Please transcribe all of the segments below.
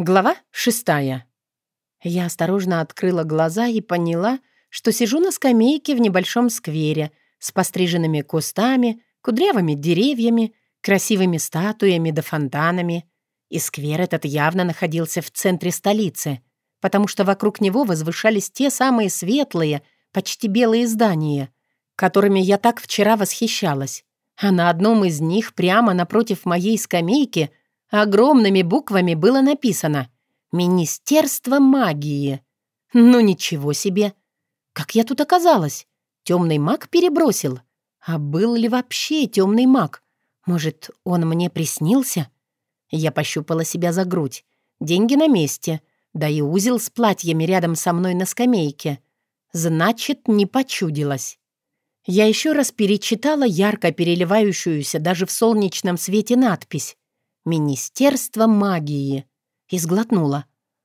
Глава шестая. Я осторожно открыла глаза и поняла, что сижу на скамейке в небольшом сквере с постриженными кустами, кудрявыми деревьями, красивыми статуями да фонтанами. И сквер этот явно находился в центре столицы, потому что вокруг него возвышались те самые светлые, почти белые здания, которыми я так вчера восхищалась. А на одном из них, прямо напротив моей скамейки, Огромными буквами было написано «Министерство магии». Ну ничего себе! Как я тут оказалась? Темный маг перебросил. А был ли вообще темный маг? Может, он мне приснился? Я пощупала себя за грудь. Деньги на месте. Да и узел с платьями рядом со мной на скамейке. Значит, не почудилась. Я еще раз перечитала ярко переливающуюся даже в солнечном свете надпись. Министерство магии. И сглотнула.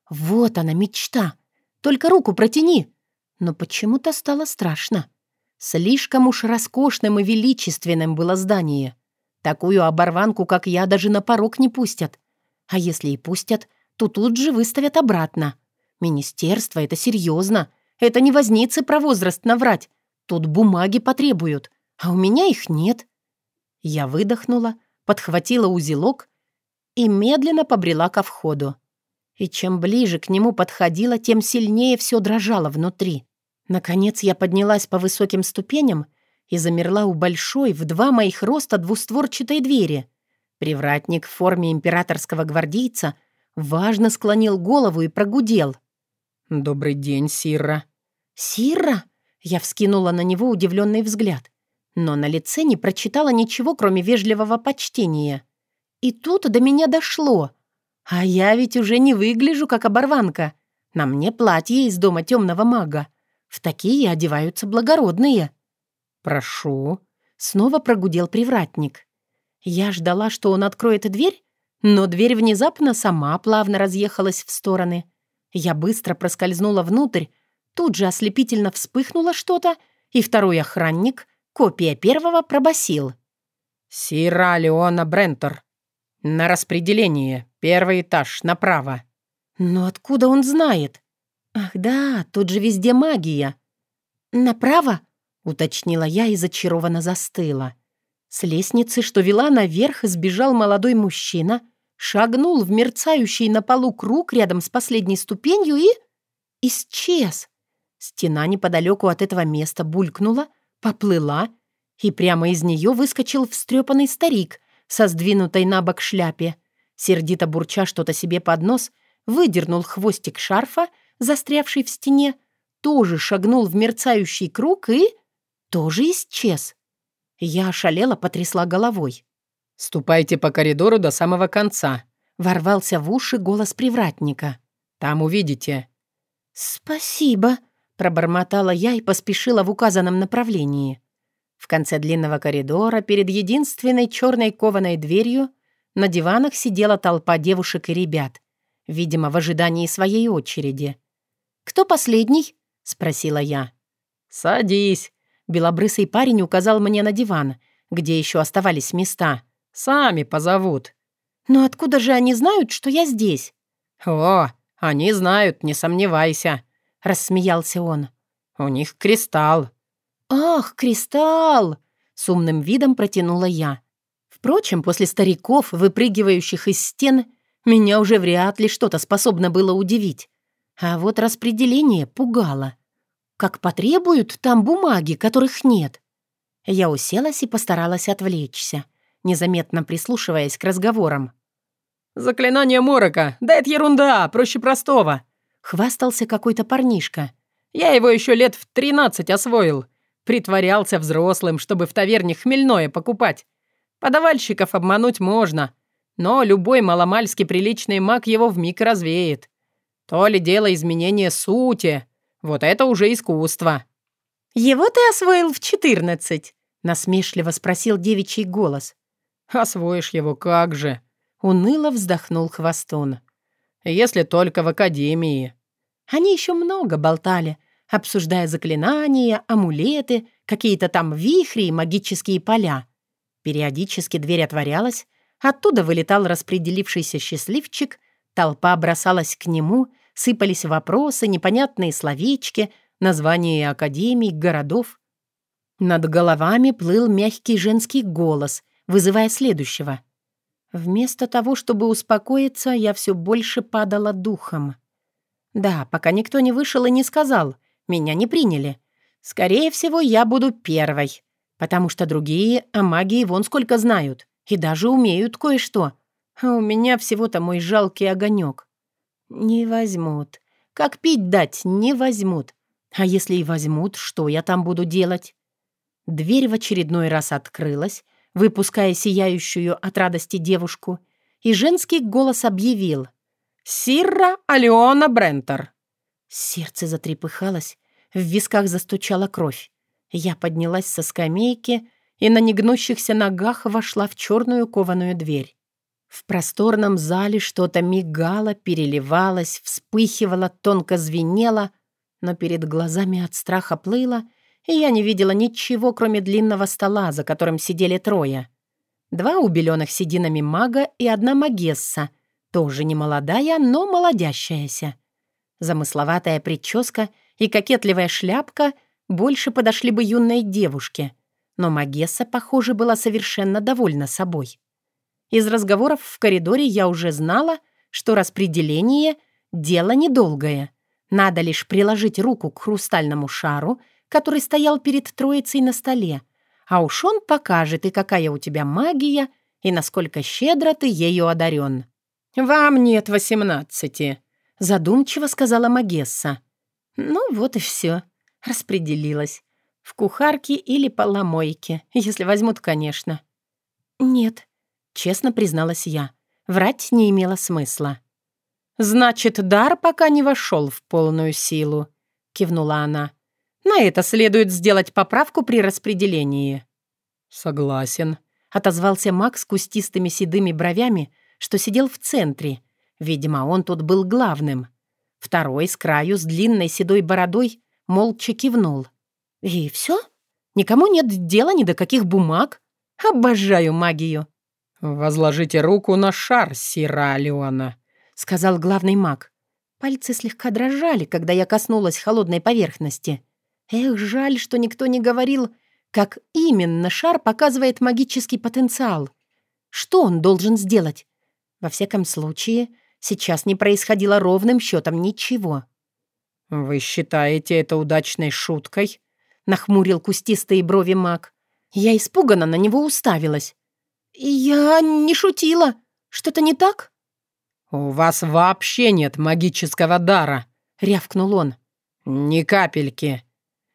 Вот она, мечта. Только руку протяни. Но почему-то стало страшно. Слишком уж роскошным и величественным было здание. Такую оборванку, как я, даже на порог не пустят. А если и пустят, то тут же выставят обратно. Министерство — это серьезно. Это не возницы про возраст наврать. Тут бумаги потребуют, а у меня их нет. Я выдохнула, подхватила узелок и медленно побрела ко входу. И чем ближе к нему подходила, тем сильнее все дрожало внутри. Наконец я поднялась по высоким ступеням и замерла у большой, в два моих роста двустворчатой двери. Привратник в форме императорского гвардейца важно склонил голову и прогудел. «Добрый день, Сирра». «Сирра?» Я вскинула на него удивленный взгляд, но на лице не прочитала ничего, кроме вежливого почтения. И тут до меня дошло. А я ведь уже не выгляжу, как оборванка. На мне платье из дома темного мага. В такие одеваются благородные. «Прошу», — снова прогудел привратник. Я ждала, что он откроет дверь, но дверь внезапно сама плавно разъехалась в стороны. Я быстро проскользнула внутрь, тут же ослепительно вспыхнуло что-то, и второй охранник, копия первого, пробасил. «Сира Леона Брентер, «На распределение. Первый этаж, направо». «Но откуда он знает?» «Ах да, тут же везде магия». «Направо?» — уточнила я и зачарованно застыла. С лестницы, что вела наверх, сбежал молодой мужчина, шагнул в мерцающий на полу круг рядом с последней ступенью и... исчез. Стена неподалеку от этого места булькнула, поплыла, и прямо из нее выскочил встрепанный старик со сдвинутой на бок шляпе. Сердито бурча что-то себе под нос, выдернул хвостик шарфа, застрявший в стене, тоже шагнул в мерцающий круг и... тоже исчез. Я ошалела, потрясла головой. «Ступайте по коридору до самого конца», — ворвался в уши голос привратника. «Там увидите». «Спасибо», — пробормотала я и поспешила в указанном направлении. В конце длинного коридора, перед единственной черной кованой дверью, на диванах сидела толпа девушек и ребят, видимо, в ожидании своей очереди. «Кто последний?» — спросила я. «Садись», — белобрысый парень указал мне на диван, где еще оставались места. «Сами позовут». «Но откуда же они знают, что я здесь?» «О, они знают, не сомневайся», — рассмеялся он. «У них кристалл. «Ах, кристалл!» — с умным видом протянула я. Впрочем, после стариков, выпрыгивающих из стен, меня уже вряд ли что-то способно было удивить. А вот распределение пугало. Как потребуют, там бумаги, которых нет. Я уселась и постаралась отвлечься, незаметно прислушиваясь к разговорам. «Заклинание морока! Да это ерунда, проще простого!» — хвастался какой-то парнишка. «Я его еще лет в тринадцать освоил. Притворялся взрослым, чтобы в таверне хмельное покупать. Подавальщиков обмануть можно, но любой маломальски приличный маг его вмиг развеет. То ли дело изменения сути. Вот это уже искусство. «Его ты освоил в четырнадцать?» — насмешливо спросил девичий голос. «Освоишь его как же?» — уныло вздохнул хвостун. «Если только в академии». Они еще много болтали, обсуждая заклинания, амулеты, какие-то там вихри и магические поля. Периодически дверь отворялась, оттуда вылетал распределившийся счастливчик, Толпа бросалась к нему, сыпались вопросы, непонятные словечки, названия академий, городов. Над головами плыл мягкий женский голос, вызывая следующего. Вместо того, чтобы успокоиться, я все больше падала духом. Да, пока никто не вышел и не сказал, меня не приняли. Скорее всего, я буду первой, потому что другие о магии вон сколько знают и даже умеют кое-что. А у меня всего-то мой жалкий огонек. Не возьмут. Как пить дать, не возьмут. А если и возьмут, что я там буду делать? Дверь в очередной раз открылась, выпуская сияющую от радости девушку, и женский голос объявил «Сирра Алиона Брентер». Сердце затрепыхалось, в висках застучала кровь. Я поднялась со скамейки и на негнущихся ногах вошла в черную кованую дверь. В просторном зале что-то мигало, переливалось, вспыхивало, тонко звенело, но перед глазами от страха плыло, и я не видела ничего, кроме длинного стола, за которым сидели трое. Два убеленных сединами мага и одна магесса, тоже не молодая, но молодящаяся. Замысловатая прическа и кокетливая шляпка больше подошли бы юной девушке, но Магесса, похоже, была совершенно довольна собой. Из разговоров в коридоре я уже знала, что распределение — дело недолгое. Надо лишь приложить руку к хрустальному шару, который стоял перед троицей на столе, а уж он покажет, и какая у тебя магия, и насколько щедро ты ею одарен. «Вам нет восемнадцати», — задумчиво сказала Магесса. Ну вот и все. Распределилась. В кухарке или поломойке, если возьмут, конечно. Нет, честно призналась я. Врать не имело смысла. «Значит, дар пока не вошел в полную силу», — кивнула она. «На это следует сделать поправку при распределении». «Согласен», — отозвался Макс с кустистыми седыми бровями, что сидел в центре. Видимо, он тут был главным. Второй с краю с длинной седой бородой молча кивнул. «И все? Никому нет дела ни до каких бумаг? Обожаю магию!» «Возложите руку на шар, Сира Алиона», — сказал главный маг. Пальцы слегка дрожали, когда я коснулась холодной поверхности. Эх, жаль, что никто не говорил, как именно шар показывает магический потенциал. Что он должен сделать? Во всяком случае, Сейчас не происходило ровным счетом ничего. «Вы считаете это удачной шуткой?» — нахмурил кустистые брови маг. Я испуганно на него уставилась. «Я не шутила. Что-то не так?» «У вас вообще нет магического дара», — рявкнул он. «Ни капельки».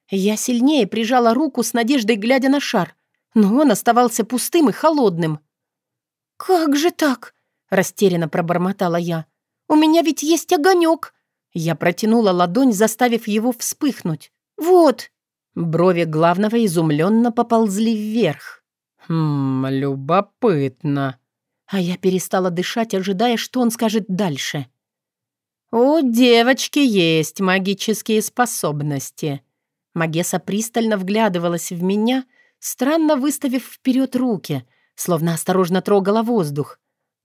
Я сильнее прижала руку с надеждой, глядя на шар, но он оставался пустым и холодным. «Как же так?» Растерянно пробормотала я. «У меня ведь есть огонек!» Я протянула ладонь, заставив его вспыхнуть. «Вот!» Брови главного изумленно поползли вверх. «Хм, любопытно». А я перестала дышать, ожидая, что он скажет дальше. «У девочки есть магические способности». Магеса пристально вглядывалась в меня, странно выставив вперед руки, словно осторожно трогала воздух.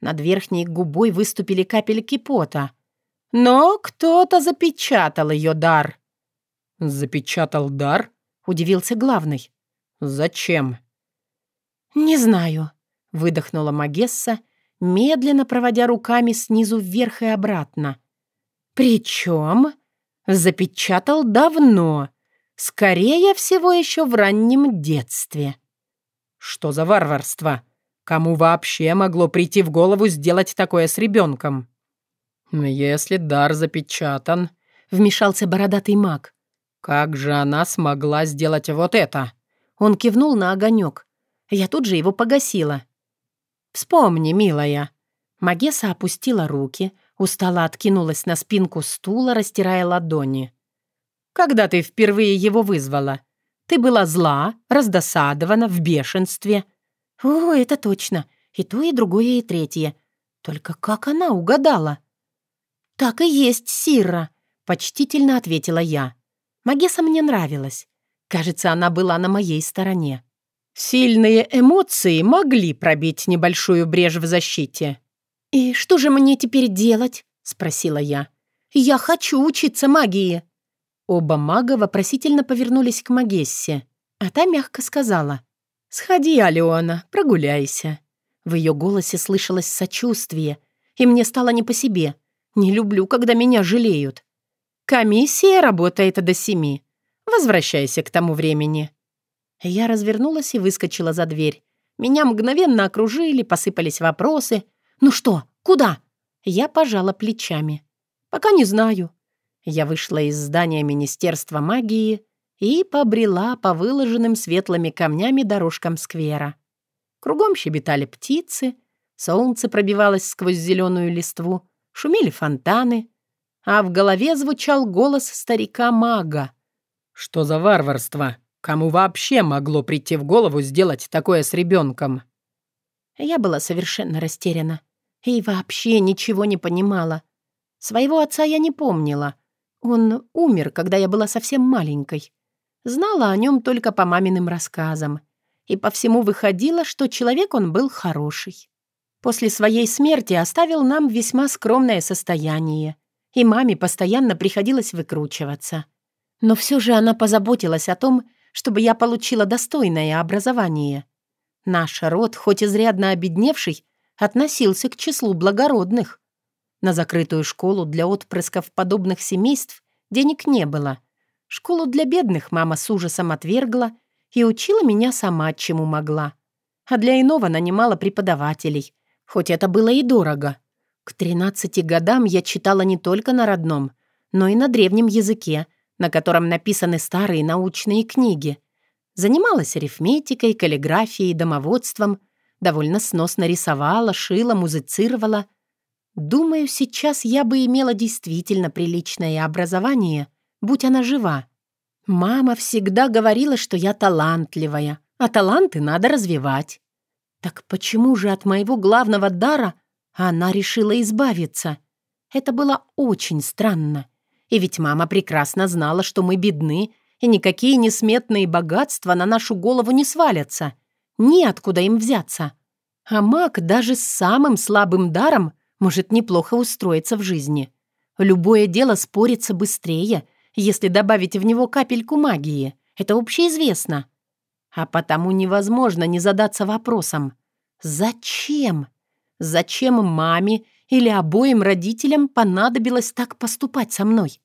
Над верхней губой выступили капельки пота. Но кто-то запечатал ее дар. «Запечатал дар?» — удивился главный. «Зачем?» «Не знаю», — выдохнула Магесса, медленно проводя руками снизу вверх и обратно. «Причем запечатал давно, скорее всего, еще в раннем детстве». «Что за варварство?» Кому вообще могло прийти в голову сделать такое с ребенком? Если дар запечатан, вмешался бородатый маг. Как же она смогла сделать вот это? Он кивнул на огонек. Я тут же его погасила. Вспомни, милая. Магеса опустила руки, устало откинулась на спинку стула, растирая ладони. Когда ты впервые его вызвала? Ты была зла, раздосадована, в бешенстве. «О, это точно. И то, и другое, и третье. Только как она угадала?» «Так и есть, Сира», — почтительно ответила я. Магеса мне нравилась. Кажется, она была на моей стороне. Сильные эмоции могли пробить небольшую брешь в защите. «И что же мне теперь делать?» — спросила я. «Я хочу учиться магии!» Оба мага вопросительно повернулись к Магессе, а та мягко сказала. «Сходи, Алена, прогуляйся». В ее голосе слышалось сочувствие, и мне стало не по себе. Не люблю, когда меня жалеют. Комиссия работает до семи. Возвращайся к тому времени. Я развернулась и выскочила за дверь. Меня мгновенно окружили, посыпались вопросы. «Ну что? Куда?» Я пожала плечами. «Пока не знаю». Я вышла из здания Министерства магии и побрела по выложенным светлыми камнями дорожкам сквера. Кругом щебетали птицы, солнце пробивалось сквозь зеленую листву, шумели фонтаны, а в голове звучал голос старика-мага. «Что за варварство? Кому вообще могло прийти в голову сделать такое с ребенком?» Я была совершенно растеряна и вообще ничего не понимала. Своего отца я не помнила. Он умер, когда я была совсем маленькой. Знала о нем только по маминым рассказам — и по всему выходило, что человек он был хороший. После своей смерти оставил нам весьма скромное состояние, и маме постоянно приходилось выкручиваться. Но все же она позаботилась о том, чтобы я получила достойное образование. Наш род, хоть изрядно обедневший, относился к числу благородных. На закрытую школу для отпрысков подобных семейств денег не было. Школу для бедных мама с ужасом отвергла и учила меня сама, чему могла. А для иного нанимала преподавателей, хоть это было и дорого. К 13 годам я читала не только на родном, но и на древнем языке, на котором написаны старые научные книги. Занималась арифметикой, каллиграфией, домоводством, довольно сносно рисовала, шила, музицировала. Думаю, сейчас я бы имела действительно приличное образование, будь она жива. Мама всегда говорила, что я талантливая, а таланты надо развивать. Так почему же от моего главного дара она решила избавиться? Это было очень странно. И ведь мама прекрасно знала, что мы бедны, и никакие несметные богатства на нашу голову не свалятся. Неоткуда им взяться. А маг даже с самым слабым даром может неплохо устроиться в жизни. Любое дело спорится быстрее — если добавить в него капельку магии. Это общеизвестно. А потому невозможно не задаться вопросом. Зачем? Зачем маме или обоим родителям понадобилось так поступать со мной?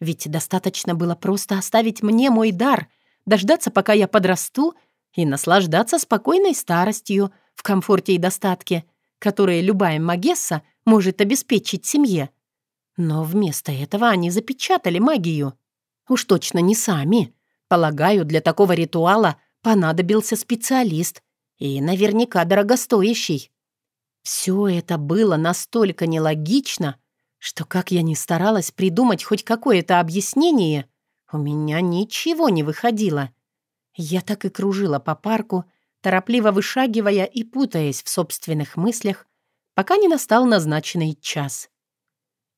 Ведь достаточно было просто оставить мне мой дар, дождаться, пока я подрасту, и наслаждаться спокойной старостью в комфорте и достатке, которые любая магесса может обеспечить семье. Но вместо этого они запечатали магию. Уж точно не сами. Полагаю, для такого ритуала понадобился специалист. И наверняка дорогостоящий. Все это было настолько нелогично, что как я ни старалась придумать хоть какое-то объяснение, у меня ничего не выходило. Я так и кружила по парку, торопливо вышагивая и путаясь в собственных мыслях, пока не настал назначенный час.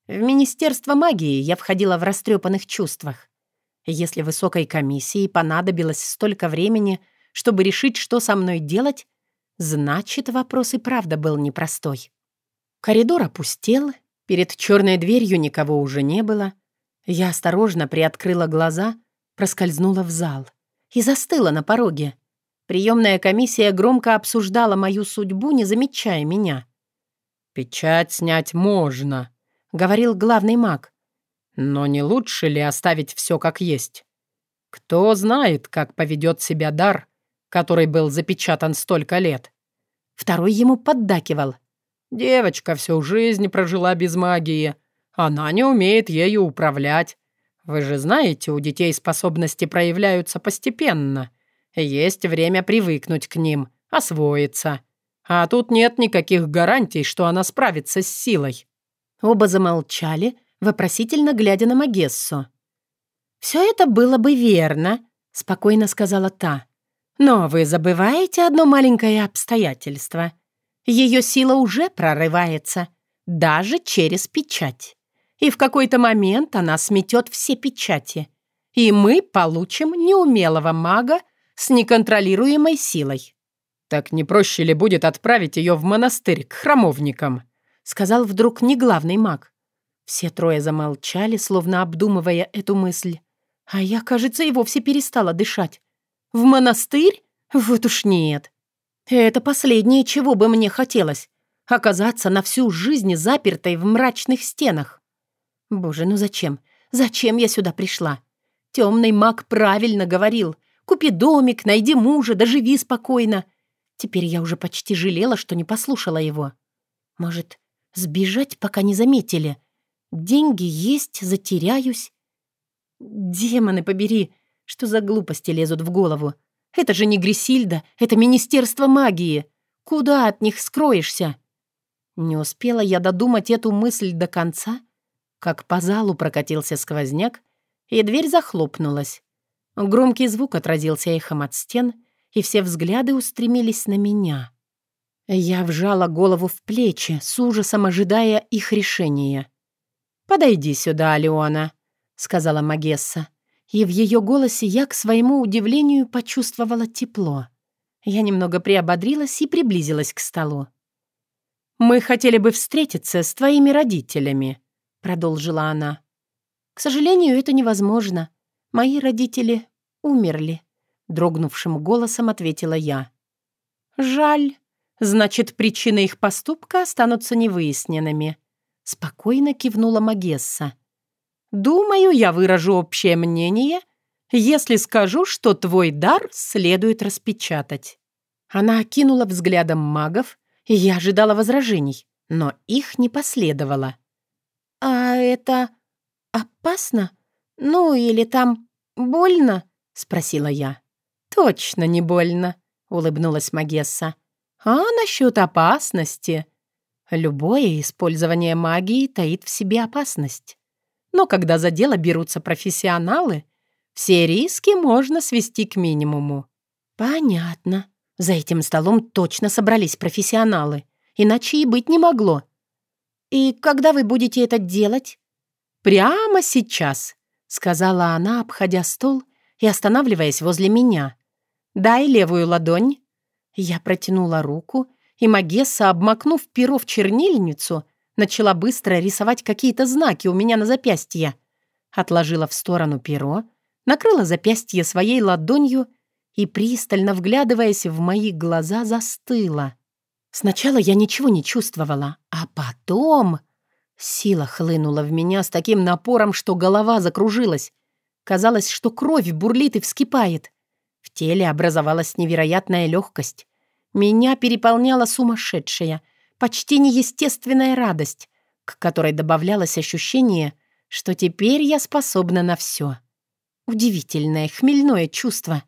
В Министерство магии я входила в растрепанных чувствах. Если высокой комиссии понадобилось столько времени, чтобы решить, что со мной делать, значит, вопрос и правда был непростой. Коридор опустел, перед черной дверью никого уже не было. Я осторожно приоткрыла глаза, проскользнула в зал и застыла на пороге. Приемная комиссия громко обсуждала мою судьбу, не замечая меня. «Печать снять можно», — говорил главный маг. «Но не лучше ли оставить все как есть? Кто знает, как поведет себя дар, который был запечатан столько лет?» Второй ему поддакивал. «Девочка всю жизнь прожила без магии. Она не умеет ею управлять. Вы же знаете, у детей способности проявляются постепенно. Есть время привыкнуть к ним, освоиться. А тут нет никаких гарантий, что она справится с силой». Оба замолчали, вопросительно глядя на Магессу. «Все это было бы верно», — спокойно сказала та. «Но вы забываете одно маленькое обстоятельство. Ее сила уже прорывается, даже через печать. И в какой-то момент она сметет все печати. И мы получим неумелого мага с неконтролируемой силой». «Так не проще ли будет отправить ее в монастырь к храмовникам?» — сказал вдруг не главный маг. Все трое замолчали, словно обдумывая эту мысль. А я, кажется, и вовсе перестала дышать. В монастырь? Вот уж нет. Это последнее, чего бы мне хотелось. Оказаться на всю жизнь запертой в мрачных стенах. Боже, ну зачем? Зачем я сюда пришла? Темный маг правильно говорил. Купи домик, найди мужа, да живи спокойно. Теперь я уже почти жалела, что не послушала его. Может, сбежать, пока не заметили? Деньги есть, затеряюсь. Демоны побери, что за глупости лезут в голову? Это же не Грисильда, это Министерство магии. Куда от них скроешься? Не успела я додумать эту мысль до конца, как по залу прокатился сквозняк, и дверь захлопнулась. Громкий звук отразился эхом от стен, и все взгляды устремились на меня. Я вжала голову в плечи, с ужасом ожидая их решения. «Подойди сюда, Алиона», — сказала Магесса. И в ее голосе я, к своему удивлению, почувствовала тепло. Я немного приободрилась и приблизилась к столу. «Мы хотели бы встретиться с твоими родителями», — продолжила она. «К сожалению, это невозможно. Мои родители умерли», — дрогнувшим голосом ответила я. «Жаль. Значит, причины их поступка останутся невыясненными», — спокойно кивнула Магесса. «Думаю, я выражу общее мнение, если скажу, что твой дар следует распечатать». Она окинула взглядом магов, и я ожидала возражений, но их не последовало. «А это опасно? Ну, или там больно?» — спросила я. «Точно не больно», — улыбнулась Магесса. «А насчет опасности?» Любое использование магии таит в себе опасность. Но когда за дело берутся профессионалы, все риски можно свести к минимуму. Понятно. За этим столом точно собрались профессионалы. Иначе и быть не могло. И когда вы будете это делать? Прямо сейчас, сказала она, обходя стол и останавливаясь возле меня. Дай левую ладонь. Я протянула руку, и Магесса, обмакнув перо в чернильницу, начала быстро рисовать какие-то знаки у меня на запястье. Отложила в сторону перо, накрыла запястье своей ладонью и, пристально вглядываясь в мои глаза, застыла. Сначала я ничего не чувствовала, а потом... Сила хлынула в меня с таким напором, что голова закружилась. Казалось, что кровь бурлит и вскипает. В теле образовалась невероятная легкость. Меня переполняла сумасшедшая, почти неестественная радость, к которой добавлялось ощущение, что теперь я способна на все. Удивительное хмельное чувство.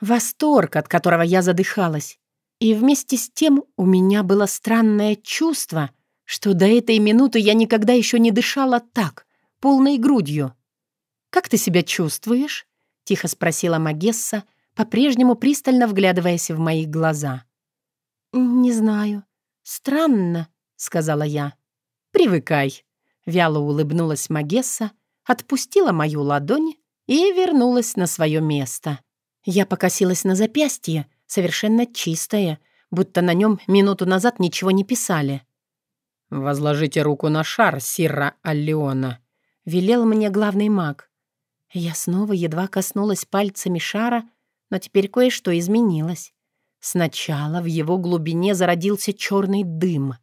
Восторг, от которого я задыхалась. И вместе с тем у меня было странное чувство, что до этой минуты я никогда еще не дышала так, полной грудью. «Как ты себя чувствуешь?» — тихо спросила Магесса, по-прежнему пристально вглядываясь в мои глаза. «Не знаю. Странно», — сказала я. «Привыкай», — вяло улыбнулась Магесса, отпустила мою ладонь и вернулась на свое место. Я покосилась на запястье, совершенно чистое, будто на нем минуту назад ничего не писали. «Возложите руку на шар, Сирра Аллиона», — велел мне главный маг. Я снова едва коснулась пальцами шара, но теперь кое-что изменилось. Сначала в его глубине зародился черный дым.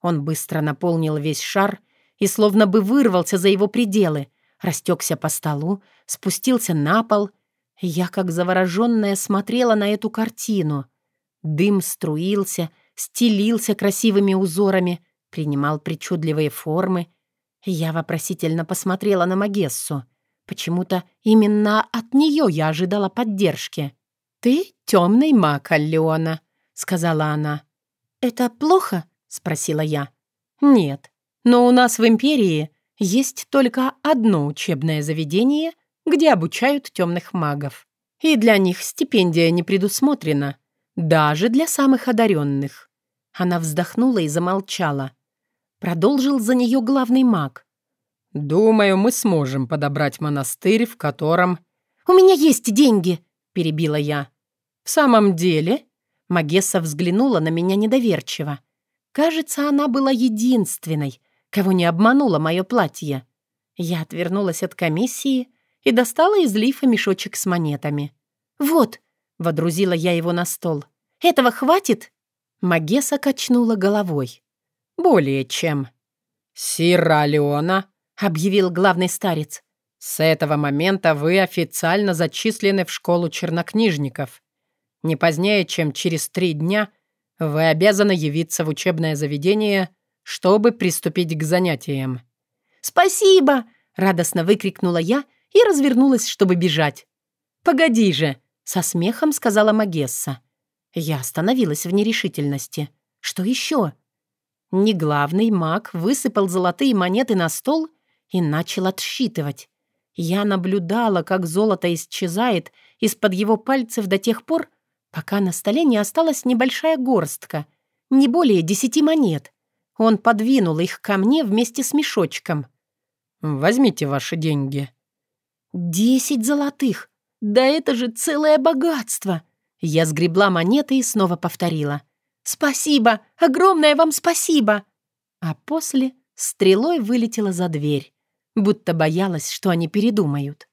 Он быстро наполнил весь шар и словно бы вырвался за его пределы, растекся по столу, спустился на пол. Я, как завороженная, смотрела на эту картину. Дым струился, стелился красивыми узорами, принимал причудливые формы. Я вопросительно посмотрела на Магессу. Почему-то именно от нее я ожидала поддержки. «Ты темный маг, Аллеона», — сказала она. «Это плохо?» — спросила я. «Нет, но у нас в Империи есть только одно учебное заведение, где обучают темных магов. И для них стипендия не предусмотрена, даже для самых одаренных». Она вздохнула и замолчала. Продолжил за нее главный маг. «Думаю, мы сможем подобрать монастырь, в котором...» «У меня есть деньги!» перебила я. «В самом деле?» Магесса взглянула на меня недоверчиво. Кажется, она была единственной, кого не обмануло мое платье. Я отвернулась от комиссии и достала из лифа мешочек с монетами. «Вот», — водрузила я его на стол, — «этого хватит?» Магеса качнула головой. «Более чем». «Сира Леона», — объявил главный старец, — «с этого момента вы официально зачислены в школу чернокнижников. Не позднее, чем через три дня вы обязаны явиться в учебное заведение, чтобы приступить к занятиям». «Спасибо!» — радостно выкрикнула я и развернулась, чтобы бежать. «Погоди же!» — со смехом сказала Магесса. Я остановилась в нерешительности. «Что еще?» Неглавный маг высыпал золотые монеты на стол и начал отсчитывать. Я наблюдала, как золото исчезает из-под его пальцев до тех пор, пока на столе не осталась небольшая горстка, не более десяти монет. Он подвинул их ко мне вместе с мешочком. «Возьмите ваши деньги». «Десять золотых! Да это же целое богатство!» Я сгребла монеты и снова повторила. «Спасибо! Огромное вам спасибо!» А после стрелой вылетела за дверь, будто боялась, что они передумают.